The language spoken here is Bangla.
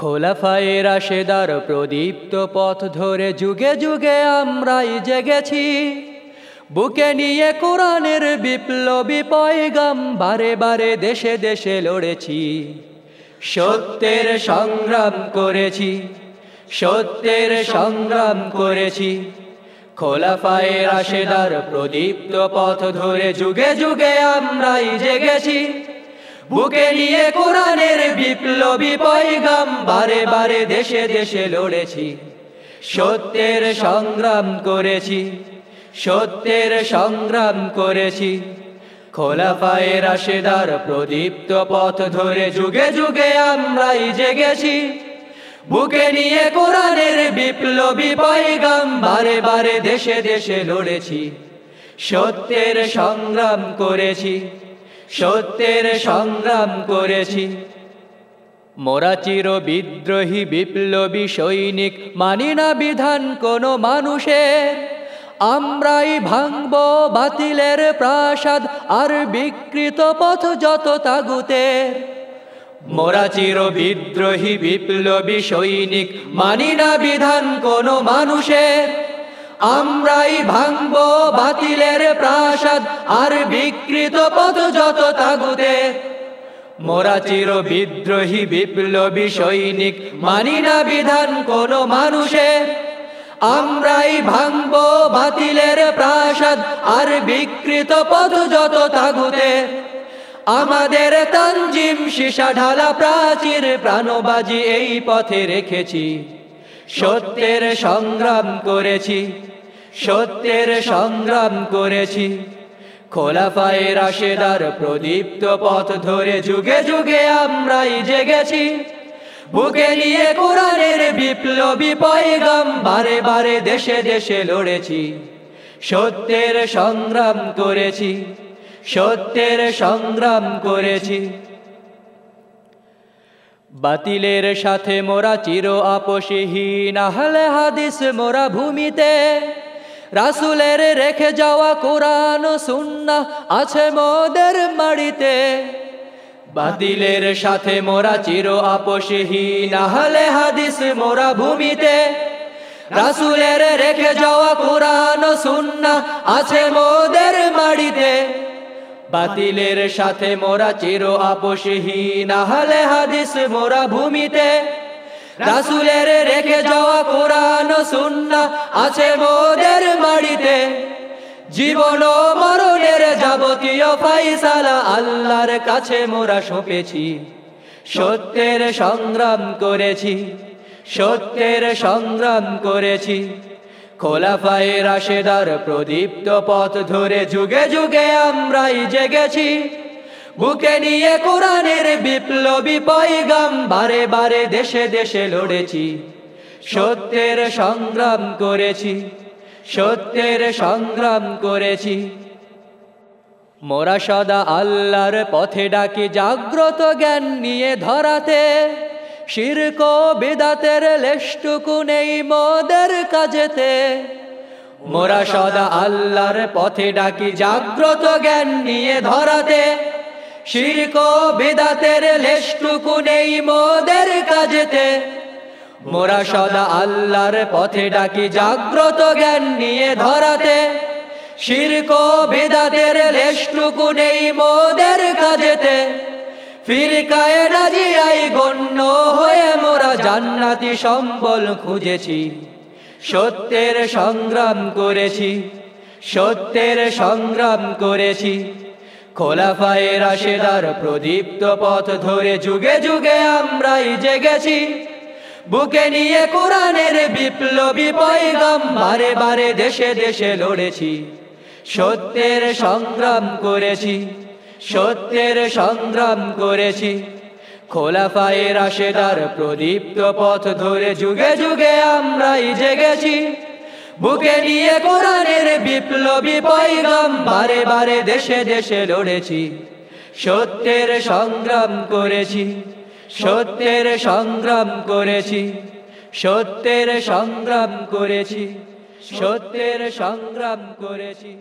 খোলাফায়ে রাশেদার প্রদীপ্ত পথ ধরে যুগে যুগে আমরাই জেগেছি। বুকে নিয়ে কোরআনের বিপ্লবী পয়গাম, বারে বারে দেশে দেশে লড়েছি। সত্যের সংগ্রাম করেছি, সত্যের সংগ্রাম করেছি। খোলাফায়ে রাশেদার প্রদীপ্ত পথ ধরে যুগে যুগে আমরাই জেগেছি। বুকে নিয়ে কোরআনের বিপ্লবী পয়গাম, বারে বারে দেশে দেশে লড়েছি। সত্যের সংগ্রাম করেছি, সত্যের সংগ্রাম করেছি। খোলাফায়ে রাশেদার প্রদীপ্ত পথ ধরে যুগে যুগে আমরাই জেগেছি। বুকে নিয়ে কোরআনের বিপ্লবী পয়গাম, বারে বারে দেশে দেশে লড়েছি। সত্যের সংগ্রাম করেছি সত্যের সংগ্রাম করেছি। মোরা চির বিদ্রোহী বিপ্লবী সৈনিক, মানি না বিধান কোনো মানুষের। আমরাই ভাঙব বাতিলের প্রাসাদ আর বিকৃত পথ যত তাগুতের। মোরা চির বিদ্রোহী বিপ্লবী সৈনিক, মানি না বিধান কোনো মানুষের। আমরাই ভাঙব বাতিলের প্রাসাদ আর বিকৃত পথ যত তাগুতের মোরা চির বিদ্রোহী বিপ্লবী সৈনিক, মানি না বিধান কোন মানুষের আমরাই ভাঙব বাতিলের প্রাসাদ আর বিকৃত পথ যত তাগুতের আমাদের তঞ্জিম সীসা ঢালা প্রাচীর প্রাণবাজি এই পথে রেখেছি। সত্যের সংগ্রাম করেছি। সত্যের সংগ্রাম করেছি। খোলাফায়ে রাশেদার প্রদীপ্ত পথ ধরে যুগে যুগে আমরাই জেগেছি। বুকে নিয়ে কোরআনের বিপ্লবী পয়গাম, বারে বারে দেশে দেশে লড়েছি। সত্যের সংগ্রাম করেছি, সত্যের সংগ্রাম করেছি। বাতিলের সাথে মোরা চির আপোষহীন আহলে হাদিস মোরা ভূমিতে। রাসুলের রেখে যাওয়া কোরআন সুন্না আছে মোদের মাড়িতে। বাতিলের সাথে মোরা চির আপোষহীন, আহলে হাদিস মোরা ভূমিতে। রাসুলের রেখে যাওয়া কোরআন সুন্না আছে মোদের মাড়িতে। বাতিলের সাথে মোরা চির আপোষহীন, আহলে হাদিস মোরা ভূমিতে। রাসুলের রেখে যাওয়া কোরআন সুন্না আছে মোদের মাড়িতে জীবন মরণের যাবতীয় ফাইসালা আল্লাহর কাছে মোরা সঁপেছি। সত্যের সংগ্রাম করেছি। সত্যের সংগ্রাম করেছি। খোলাফায়ে রাশেদার প্রদীপ্ত পথ ধরে যুগে যুগে আমরাই জেগেছি। বুকে নিয়ে কোরআনের বিপ্লবী পয়গাম বারে বারে দেশে দেশে লড়েছি। সত্যের সংগ্রাম করেছি। সত্যের সংগ্রাম করেছি। মোরা সদা আল্লাহর পথে ডাকি, জাগ্রত জ্ঞান নিয়ে ধরাতে। শিরক বেদাতের লেষ্টুকু নেই মোদের কাজেতে। মোরা সদা আল্লাহর পথে ডাকি, জাগ্রত জ্ঞান নিয়ে ধরাতে। শিরক বেদাতের লেষ্টুকু নেই মোদের কাজেতে। মোরা সদা আল্লাহর পথে ডাকি জাগ্রত জ্ঞান নিয়ে ধরাতে। শিরক বেদাতের লেষ্টুকু নেই মোদের কাজেতে। ফিরকায় রাজিয়াই গণ্য হয়ে মোরা জান্নাতি সম্বল খুঁজেছি। সত্যের সংগ্রাম করেছি, সত্যের সংগ্রাম করেছি। খোলাফায়ে রাশেদার প্রদীপ্ত পথ ধরে যুগে যুগে আমরাই জেগেছি। বুকে নিয়ে কোরআনের বিপ্লবী পয়গাম, বারে বারে দেশে দেশে লড়েছি। সত্যের সংগ্রাম করেছি, সত্যের সংগ্রাম করেছি। খোলাফায়ে রাশেদার প্রদীপ্ত পথ ধরে যুগে যুগে আমরাই জেগেছি। বুকে নিয়ে কোরআনের বিপ্লবী পয়গাম বারে বারে দেশে দেশে লড়েছি। সত্যের সংগ্রাম করেছি, সত্যের সংগ্রাম করেছি, সত্যের সংগ্রাম করেছি, সত্যের সংগ্রাম করেছি।